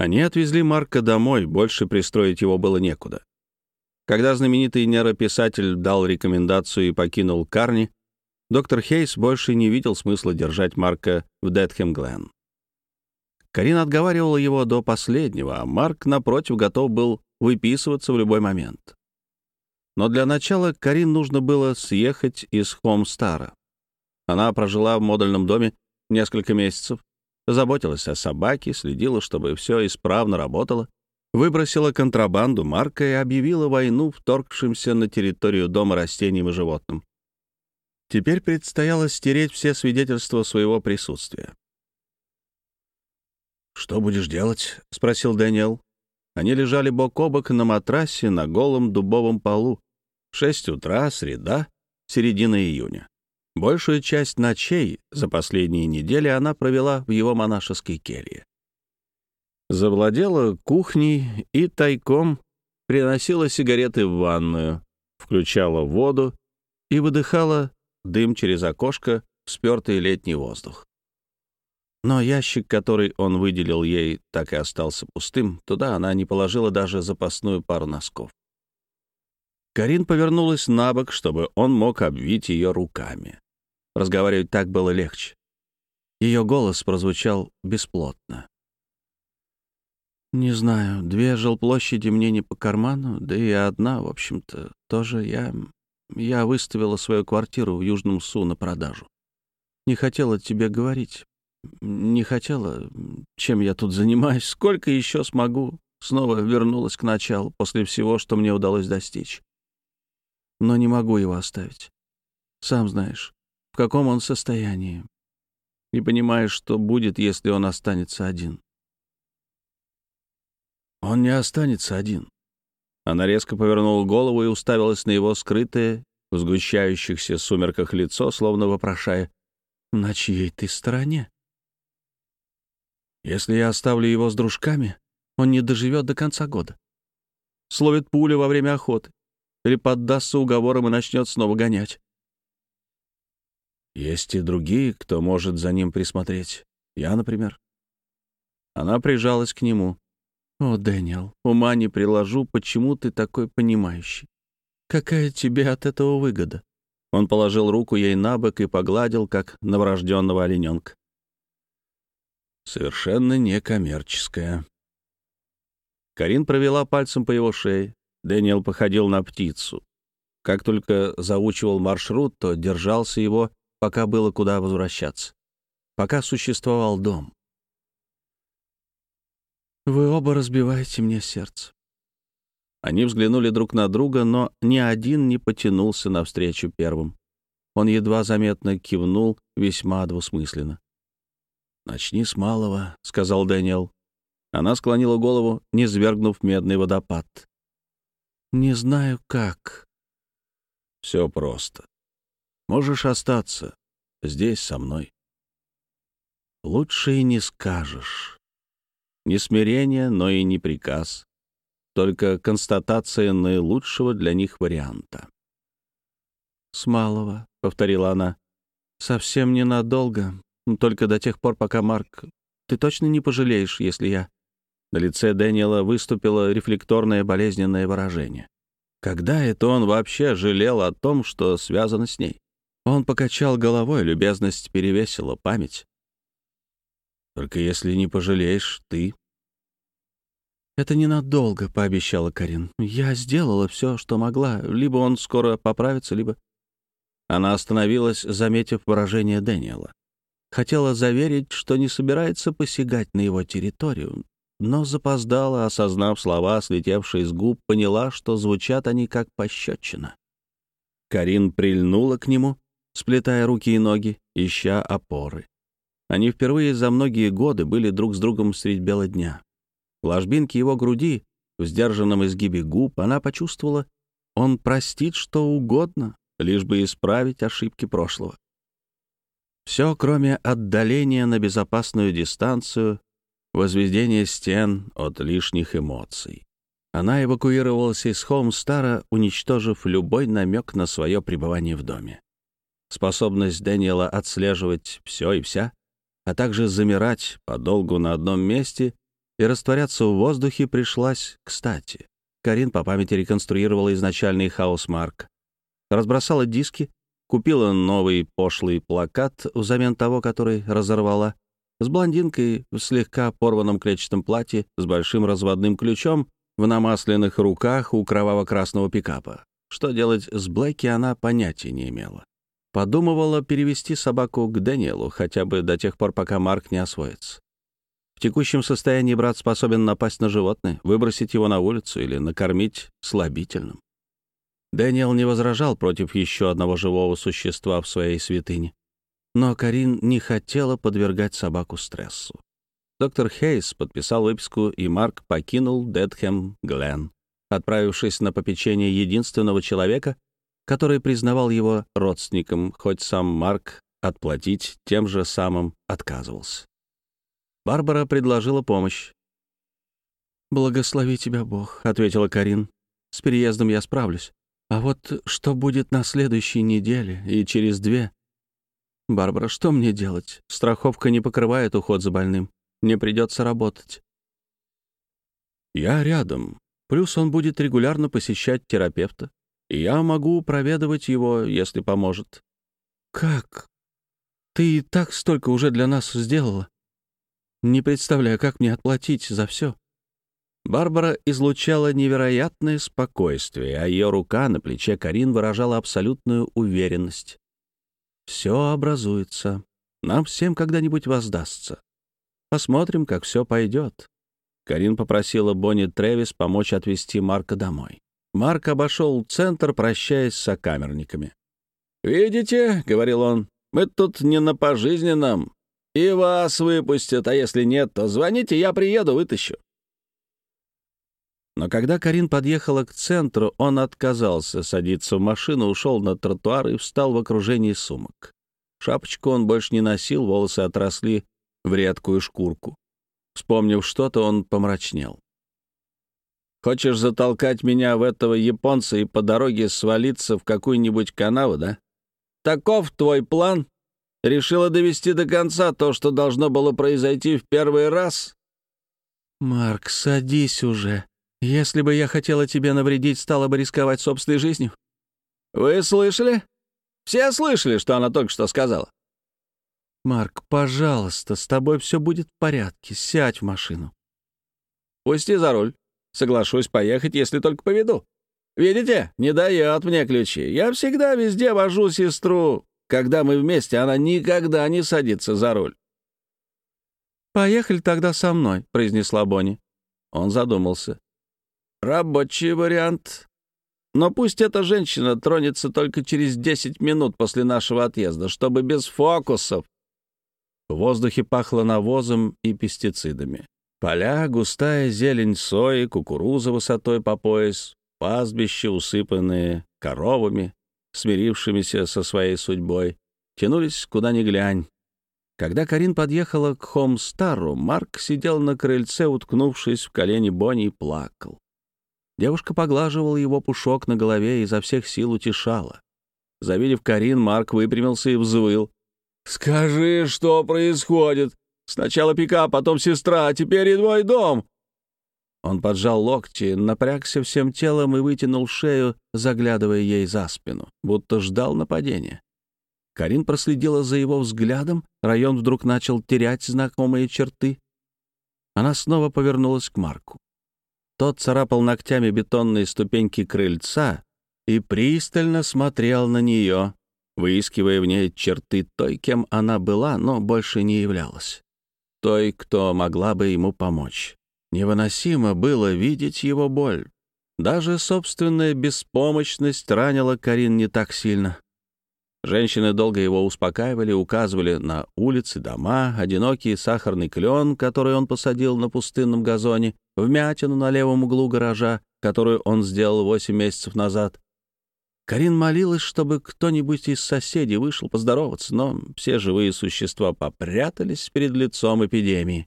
Они отвезли Марка домой, больше пристроить его было некуда. Когда знаменитый нейрописатель дал рекомендацию и покинул Карни, доктор Хейс больше не видел смысла держать Марка в Детхем-Глен. Карин отговаривала его до последнего, а Марк, напротив, готов был выписываться в любой момент. Но для начала Карин нужно было съехать из Хомстара. Она прожила в модульном доме несколько месяцев, заботилась о собаке, следила, чтобы все исправно работало, выбросила контрабанду Марка и объявила войну вторгшимся на территорию дома растениям и животным. Теперь предстояло стереть все свидетельства своего присутствия. «Что будешь делать?» — спросил Дэниел. Они лежали бок о бок на матрасе на голом дубовом полу. Шесть утра, среда, середина июня. Большую часть ночей за последние недели она провела в его монашеской келье. Завладела кухней и тайком приносила сигареты в ванную, включала воду и выдыхала дым через окошко в спертый летний воздух. Но ящик, который он выделил ей, так и остался пустым. Туда она не положила даже запасную пару носков. Карин повернулась на бок, чтобы он мог обвить ее руками. Разговаривать так было легче. Ее голос прозвучал бесплотно. «Не знаю, две жилплощади мне не по карману, да и одна, в общем-то, тоже я... Я выставила свою квартиру в Южном Су на продажу. Не хотела тебе говорить, не хотела, чем я тут занимаюсь, сколько еще смогу. Снова вернулась к началу после всего, что мне удалось достичь. Но не могу его оставить. Сам знаешь, в каком он состоянии. И понимаешь, что будет, если он останется один. Он не останется один. Она резко повернула голову и уставилась на его скрытое, в сгущающихся сумерках лицо, словно вопрошая, «На чьей ты стороне?» Если я оставлю его с дружками, он не доживет до конца года. Словит пулю во время охоты или поддастся уговорам и начнет снова гонять. Есть и другие, кто может за ним присмотреть. Я, например. Она прижалась к нему. «О, Дэниел, ума не приложу, почему ты такой понимающий. Какая тебе от этого выгода?» Он положил руку ей на бок и погладил, как новорожденного олененка совершенно некоммерческая. Карин провела пальцем по его шее. Дэниел походил на птицу. Как только заучивал маршрут, то держался его, пока было куда возвращаться. Пока существовал дом. «Вы оба разбиваете мне сердце». Они взглянули друг на друга, но ни один не потянулся навстречу первым. Он едва заметно кивнул, весьма двусмысленно. «Начни с малого», — сказал Дэниел. Она склонила голову, не свергнув медный водопад. «Не знаю, как». «Все просто. Можешь остаться здесь со мной». «Лучше и не скажешь. Не смирение, но и не приказ. Только констатация наилучшего для них варианта». «С малого», — повторила она. «Совсем ненадолго, только до тех пор, пока Марк... Ты точно не пожалеешь, если я...» На лице Дэниела выступило рефлекторное болезненное выражение. Когда это он вообще жалел о том, что связано с ней? Он покачал головой, любезность перевесила память. «Только если не пожалеешь, ты...» «Это ненадолго», — пообещала Карин. «Я сделала все, что могла. Либо он скоро поправится, либо...» Она остановилась, заметив выражение Дэниела. Хотела заверить, что не собирается посягать на его территорию, но запоздала, осознав слова, слетевшие с губ, поняла, что звучат они как пощечина. Карин прильнула к нему, сплетая руки и ноги, ища опоры. Они впервые за многие годы были друг с другом средь бела дня. В ложбинке его груди, в сдержанном изгибе губ, она почувствовала, он простит что угодно, лишь бы исправить ошибки прошлого. Все, кроме отдаления на безопасную дистанцию, возведения стен от лишних эмоций. Она эвакуировалась из Холмстара, уничтожив любой намек на свое пребывание в доме. Способность Дэниела отслеживать все и вся, а также замирать подолгу на одном месте, и растворяться в воздухе пришлась кстати. Карин по памяти реконструировала изначальный хаос Марк. Разбросала диски, купила новый пошлый плакат взамен того, который разорвала, с блондинкой в слегка порванном клетчатом платье с большим разводным ключом в намасленных руках у кроваво-красного пикапа. Что делать с Блэки, она понятия не имела. Подумывала перевести собаку к Дэниелу, хотя бы до тех пор, пока Марк не освоится. В текущем состоянии брат способен напасть на животное, выбросить его на улицу или накормить слабительным. Дэниел не возражал против еще одного живого существа в своей святыне. Но Карин не хотела подвергать собаку стрессу. Доктор Хейс подписал выписку, и Марк покинул Дедхэм Глен, отправившись на попечение единственного человека, который признавал его родственником, хоть сам Марк отплатить тем же самым отказывался. Барбара предложила помощь. «Благослови тебя Бог», — ответила Карин. «С переездом я справлюсь. А вот что будет на следующей неделе и через две? Барбара, что мне делать? Страховка не покрывает уход за больным. Мне придется работать. Я рядом. Плюс он будет регулярно посещать терапевта. И я могу проведывать его, если поможет. Как? Ты и так столько уже для нас сделала. Не представляю, как мне отплатить за все. Барбара излучала невероятное спокойствие, а ее рука на плече Карин выражала абсолютную уверенность. «Все образуется. Нам всем когда-нибудь воздастся. Посмотрим, как все пойдет». Карин попросила Бонни Тревис помочь отвезти Марка домой. Марк обошел центр, прощаясь с сокамерниками. «Видите», — говорил он, — «мы тут не на пожизненном. И вас выпустят, а если нет, то звоните, я приеду, вытащу». Но когда Карин подъехала к центру, он отказался садиться в машину, ушел на тротуар и встал в окружении сумок. Шапочку он больше не носил, волосы отросли в редкую шкурку. Вспомнив что-то, он помрачнел. «Хочешь затолкать меня в этого японца и по дороге свалиться в какую-нибудь канаву, да? Таков твой план? Решила довести до конца то, что должно было произойти в первый раз?» «Марк, садись уже. Если бы я хотела тебе навредить, стала бы рисковать собственной жизнью». «Вы слышали? Все слышали, что она только что сказала?» «Марк, пожалуйста, с тобой все будет в порядке. Сядь в машину». «Пусти за руль. Соглашусь поехать, если только поведу. Видите, не дает мне ключи. Я всегда везде вожу сестру. Когда мы вместе, она никогда не садится за руль». «Поехали тогда со мной», — произнесла Бонни. Он задумался. «Рабочий вариант. Но пусть эта женщина тронется только через 10 минут после нашего отъезда, чтобы без фокусов. В воздухе пахло навозом и пестицидами. Поля, густая зелень сои, кукуруза высотой по пояс, пастбища, усыпанные коровами, смирившимися со своей судьбой, тянулись куда ни глянь. Когда Карин подъехала к Хомстару, Марк сидел на крыльце, уткнувшись в колени Бонни, и плакал. Девушка поглаживала его пушок на голове и изо всех сил утешала. Завидев Карин, Марк выпрямился и взвыл. «Скажи, что происходит? Сначала пикап, потом сестра, а теперь и твой дом!» Он поджал локти, напрягся всем телом и вытянул шею, заглядывая ей за спину, будто ждал нападения. Карин проследила за его взглядом, район вдруг начал терять знакомые черты. Она снова повернулась к Марку. Тот царапал ногтями бетонные ступеньки крыльца и пристально смотрел на нее, выискивая в ней черты той, кем она была, но больше не являлась. Той, кто могла бы ему помочь. Невыносимо было видеть его боль. Даже собственная беспомощность ранила Карин не так сильно. Женщины долго его успокаивали, указывали на улицы, дома, одинокий сахарный клен, который он посадил на пустынном газоне, вмятину на левом углу гаража, которую он сделал восемь месяцев назад, Карин молилась, чтобы кто-нибудь из соседей вышел поздороваться, но все живые существа попрятались перед лицом эпидемии.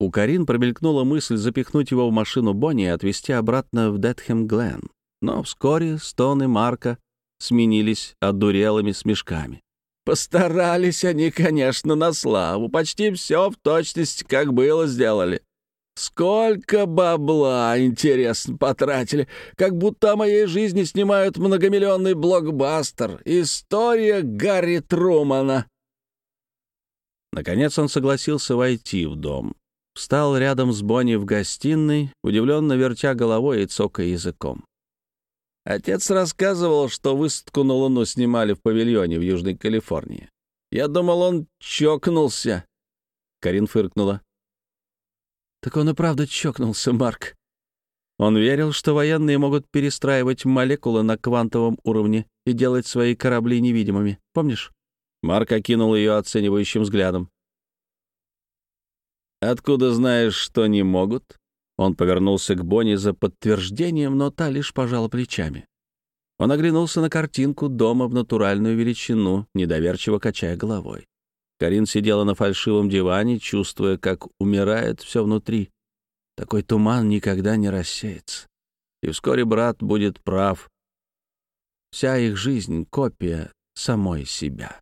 У Карин промелькнула мысль запихнуть его в машину Бонни и отвезти обратно в Детхэм Глен. Но вскоре стоны Марка сменились одурелыми смешками. «Постарались они, конечно, на славу. Почти все в точности, как было, сделали. Сколько бабла, интересно, потратили. Как будто о моей жизни снимают многомиллионный блокбастер. История Гарри Трумана. Наконец он согласился войти в дом. Встал рядом с Бонни в гостиной, удивленно вертя головой и цокая языком. Отец рассказывал, что высадку на Луну снимали в павильоне в Южной Калифорнии. Я думал, он чокнулся. Карин фыркнула. Так он и правда чокнулся, Марк. Он верил, что военные могут перестраивать молекулы на квантовом уровне и делать свои корабли невидимыми. Помнишь? Марк окинул ее оценивающим взглядом. «Откуда знаешь, что не могут?» Он повернулся к Бонни за подтверждением, но та лишь пожала плечами. Он оглянулся на картинку дома в натуральную величину, недоверчиво качая головой. Карин сидела на фальшивом диване, чувствуя, как умирает все внутри. Такой туман никогда не рассеется. И вскоре брат будет прав. Вся их жизнь — копия самой себя.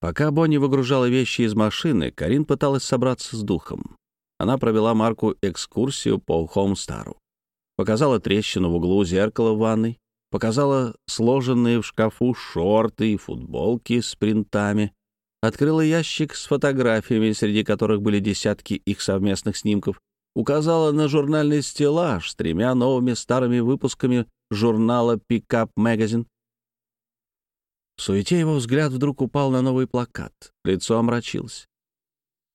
Пока Бонни выгружала вещи из машины, Карин пыталась собраться с духом. Она провела Марку экскурсию по Хоумстару. Показала трещину в углу зеркала в ванной, показала сложенные в шкафу шорты и футболки с принтами, открыла ящик с фотографиями, среди которых были десятки их совместных снимков, указала на журнальный стеллаж с тремя новыми старыми выпусками журнала «Пикап Magazine». В суете его взгляд вдруг упал на новый плакат. Лицо омрачилось.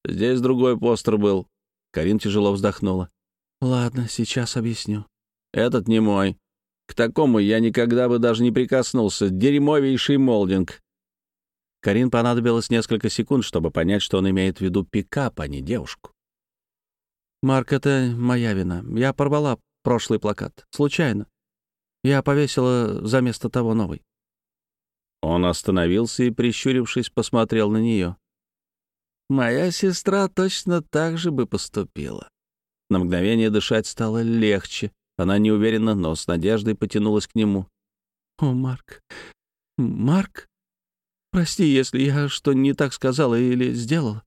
«Здесь другой постер был». Карин тяжело вздохнула. «Ладно, сейчас объясню». «Этот не мой. К такому я никогда бы даже не прикоснулся. Дерьмовейший молдинг. Карин понадобилось несколько секунд, чтобы понять, что он имеет в виду пикап, а не девушку. «Марк, это моя вина. Я порвала прошлый плакат. Случайно. Я повесила за место того новый». Он остановился и, прищурившись, посмотрел на нее. «Моя сестра точно так же бы поступила». На мгновение дышать стало легче. Она неуверенно, но с надеждой потянулась к нему. «О, Марк! Марк!» Прости, если я что не так сказала или сделала.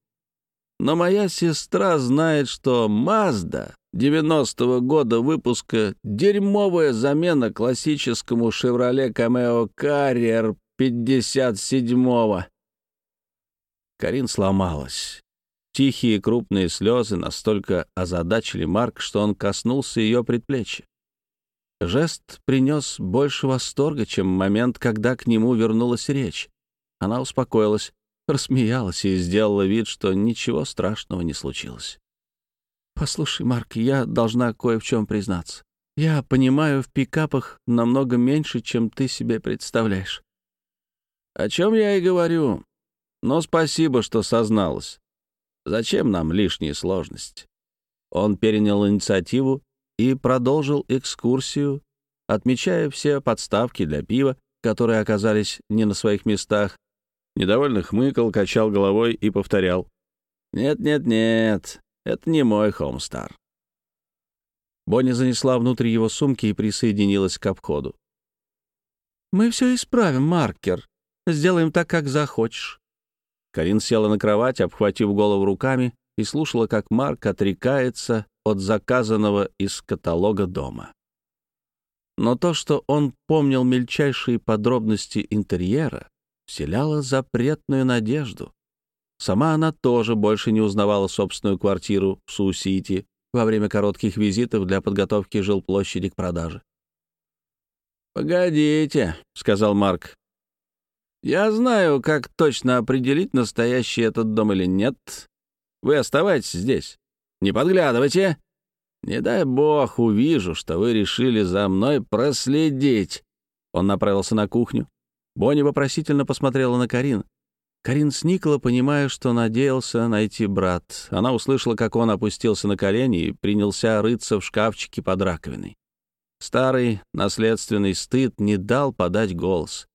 Но моя сестра знает, что Мазда 90-го года выпуска — дерьмовая замена классическому «Шевроле Камео Карриер» 57-го. Карин сломалась. Тихие крупные слезы настолько озадачили Марк, что он коснулся ее предплечья. Жест принес больше восторга, чем момент, когда к нему вернулась речь. Она успокоилась, рассмеялась и сделала вид, что ничего страшного не случилось. «Послушай, Марк, я должна кое в чем признаться. Я понимаю в пикапах намного меньше, чем ты себе представляешь». «О чем я и говорю. Но спасибо, что созналась. Зачем нам лишние сложности?» Он перенял инициативу и продолжил экскурсию, отмечая все подставки для пива, которые оказались не на своих местах, Недовольно хмыкал, качал головой и повторял. «Нет-нет-нет, это не мой Хомстар». Бонни занесла внутрь его сумки и присоединилась к обходу. «Мы все исправим, Маркер. Сделаем так, как захочешь». Карин села на кровать, обхватив голову руками, и слушала, как Марк отрекается от заказанного из каталога дома. Но то, что он помнил мельчайшие подробности интерьера, вселяла запретную надежду. Сама она тоже больше не узнавала собственную квартиру в Су-Сити во время коротких визитов для подготовки жилплощади к продаже. «Погодите», — сказал Марк. «Я знаю, как точно определить, настоящий этот дом или нет. Вы оставайтесь здесь. Не подглядывайте. Не дай бог увижу, что вы решили за мной проследить». Он направился на кухню. Бонни вопросительно посмотрела на Карин. Карин сникла, понимая, что надеялся найти брат. Она услышала, как он опустился на колени и принялся рыться в шкафчике под раковиной. Старый наследственный стыд не дал подать голос.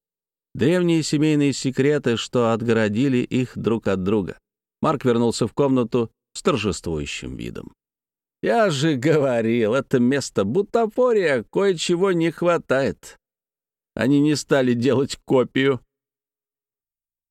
Древние семейные секреты, что отгородили их друг от друга. Марк вернулся в комнату с торжествующим видом. «Я же говорил, это место бутафория, кое-чего не хватает. Они не стали делать копию.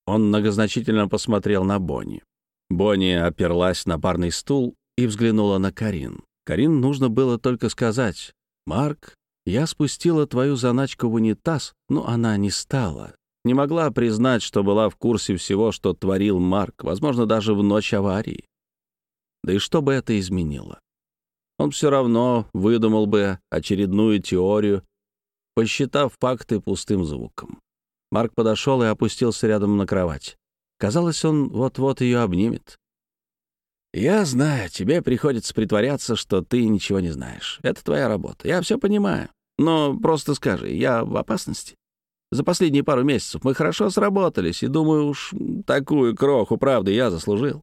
Он многозначительно посмотрел на Бонни. Бонни оперлась на парный стул и взглянула на Карин. Карин нужно было только сказать «Марк, я спустила твою заначку в унитаз», но она не стала. Не могла признать, что была в курсе всего, что творил Марк, возможно, даже в ночь аварии. Да и что бы это изменило? Он все равно выдумал бы очередную теорию, посчитав факты пустым звуком. Марк подошел и опустился рядом на кровать. Казалось, он вот-вот ее обнимет. «Я знаю, тебе приходится притворяться, что ты ничего не знаешь. Это твоя работа. Я все понимаю. Но просто скажи, я в опасности? За последние пару месяцев мы хорошо сработались, и, думаю, уж такую кроху, правда, я заслужил.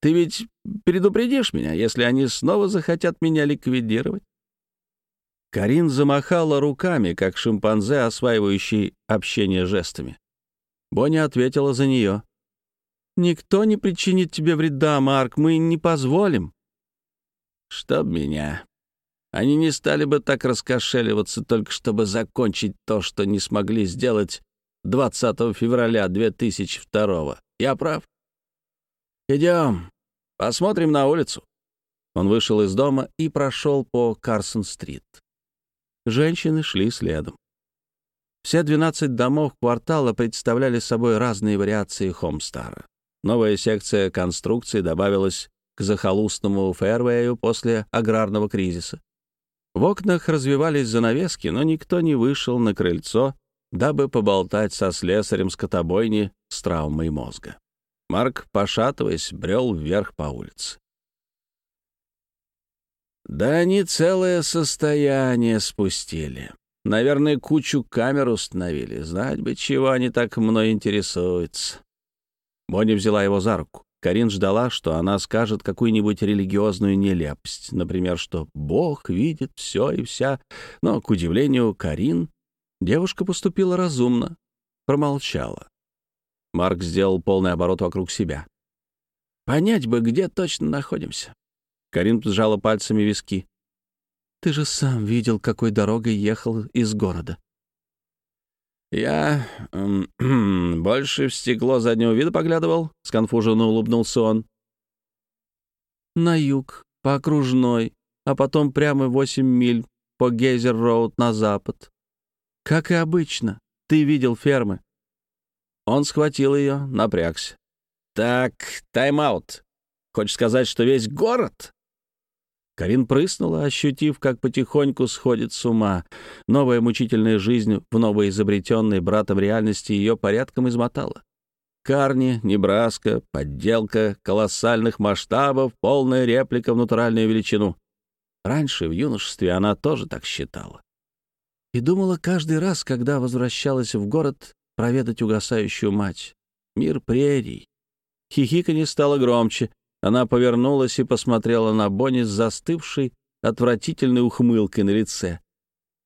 Ты ведь предупредишь меня, если они снова захотят меня ликвидировать?» Карин замахала руками, как шимпанзе, осваивающий общение жестами. Бонни ответила за нее. «Никто не причинит тебе вреда, Марк, мы не позволим». «Чтоб меня. Они не стали бы так раскошеливаться, только чтобы закончить то, что не смогли сделать 20 февраля 2002 Я прав? Идем, посмотрим на улицу». Он вышел из дома и прошел по Карсон-стрит. Женщины шли следом. Все 12 домов квартала представляли собой разные вариации Хомстара. Новая секция конструкции добавилась к захолустному фэрвею после аграрного кризиса. В окнах развивались занавески, но никто не вышел на крыльцо, дабы поболтать со слесарем скотобойни с травмой мозга. Марк, пошатываясь, брел вверх по улице. Да они целое состояние спустили. Наверное, кучу камер установили. Знать бы, чего они так мной интересуются. Бонни взяла его за руку. Карин ждала, что она скажет какую-нибудь религиозную нелепость, например, что Бог видит все и вся, но, к удивлению Карин, девушка поступила разумно, промолчала. Марк сделал полный оборот вокруг себя. «Понять бы, где точно находимся». Карин сжала пальцами виски. «Ты же сам видел, какой дорогой ехал из города. «Я эм, больше в стекло заднего вида поглядывал», — сконфуженно улыбнулся он. «На юг, по окружной, а потом прямо восемь миль по Гейзер-Роуд на запад. Как и обычно, ты видел фермы». Он схватил ее, напрягся. «Так, тайм-аут. Хочешь сказать, что весь город?» Карин прыснула, ощутив, как потихоньку сходит с ума. Новая мучительная жизнь в новоизобретенной братом реальности ее порядком измотала. Карни, Небраска, подделка колоссальных масштабов, полная реплика в натуральную величину. Раньше, в юношестве, она тоже так считала. И думала каждый раз, когда возвращалась в город проведать угасающую мать. Мир прерий. Хихиканье стало громче, она повернулась и посмотрела на Бонни с застывшей, отвратительной ухмылкой на лице.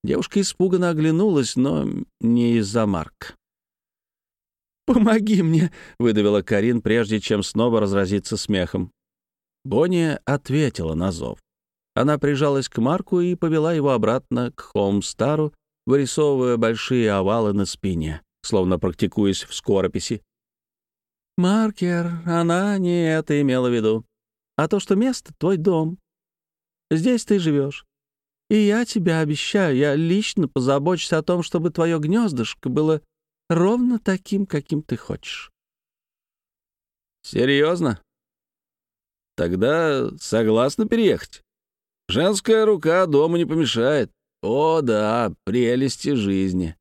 Девушка испуганно оглянулась, но не из-за Марк. «Помоги мне!» — выдавила Карин, прежде чем снова разразиться смехом. Бонни ответила на зов. Она прижалась к Марку и повела его обратно к Холмстару, вырисовывая большие овалы на спине, словно практикуясь в скорописи. «Маркер, она не это имела в виду, а то, что место — твой дом. Здесь ты живешь. И я тебя обещаю, я лично позабочусь о том, чтобы твое гнездышко было ровно таким, каким ты хочешь». «Серьезно? Тогда согласна переехать. Женская рука дома не помешает. О, да, прелести жизни.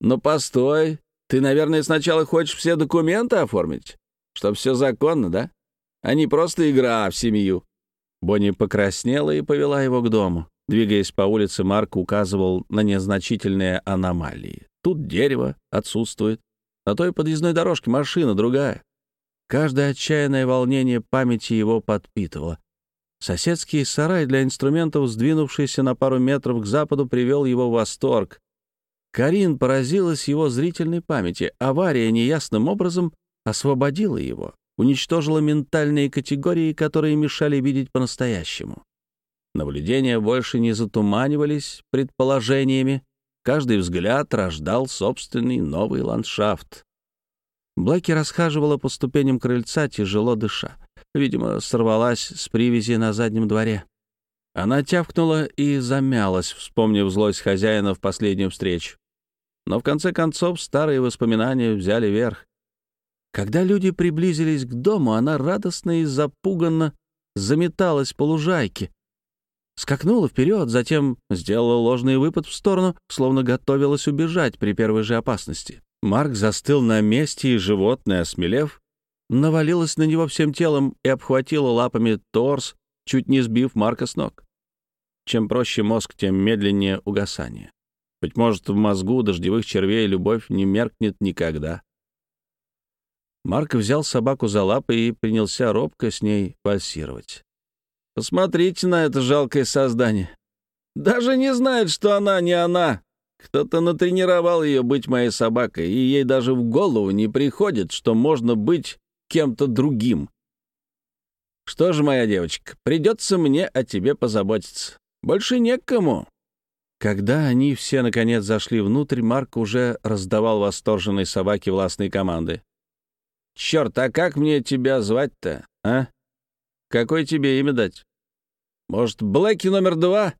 Но постой, ты, наверное, сначала хочешь все документы оформить, чтобы все законно, да? А не просто игра в семью». Бонни покраснела и повела его к дому. Двигаясь по улице, Марк указывал на незначительные аномалии. Тут дерево отсутствует. На той подъездной дорожке машина другая. Каждое отчаянное волнение памяти его подпитывало. Соседский сарай для инструментов, сдвинувшийся на пару метров к западу, привел его в восторг. Карин поразилась его зрительной памяти. Авария неясным образом освободила его, уничтожила ментальные категории, которые мешали видеть по-настоящему. Наблюдения больше не затуманивались предположениями. Каждый взгляд рождал собственный новый ландшафт. Блэки расхаживала по ступеням крыльца, тяжело дыша. Видимо, сорвалась с привязи на заднем дворе. Она тявкнула и замялась, вспомнив злость хозяина в последнюю встречу. Но в конце концов старые воспоминания взяли верх. Когда люди приблизились к дому, она радостно и запуганно заметалась по лужайке. Скакнула вперед, затем сделала ложный выпад в сторону, словно готовилась убежать при первой же опасности. Марк застыл на месте, и животное, осмелев, навалилось на него всем телом и обхватило лапами торс, чуть не сбив Марка с ног. Чем проще мозг, тем медленнее угасание. Быть может, в мозгу дождевых червей любовь не меркнет никогда. Марк взял собаку за лапы и принялся робко с ней пальсировать. «Посмотрите на это жалкое создание. Даже не знает, что она не она. Кто-то натренировал ее быть моей собакой, и ей даже в голову не приходит, что можно быть кем-то другим. Что же, моя девочка, придется мне о тебе позаботиться. Больше некому». Когда они все наконец зашли внутрь, Марк уже раздавал восторженной собаке властные команды. «Черт, а как мне тебя звать-то, а? Какое тебе имя дать? Может, Блэки номер два?»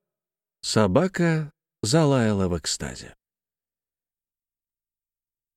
Собака залаяла в экстазе.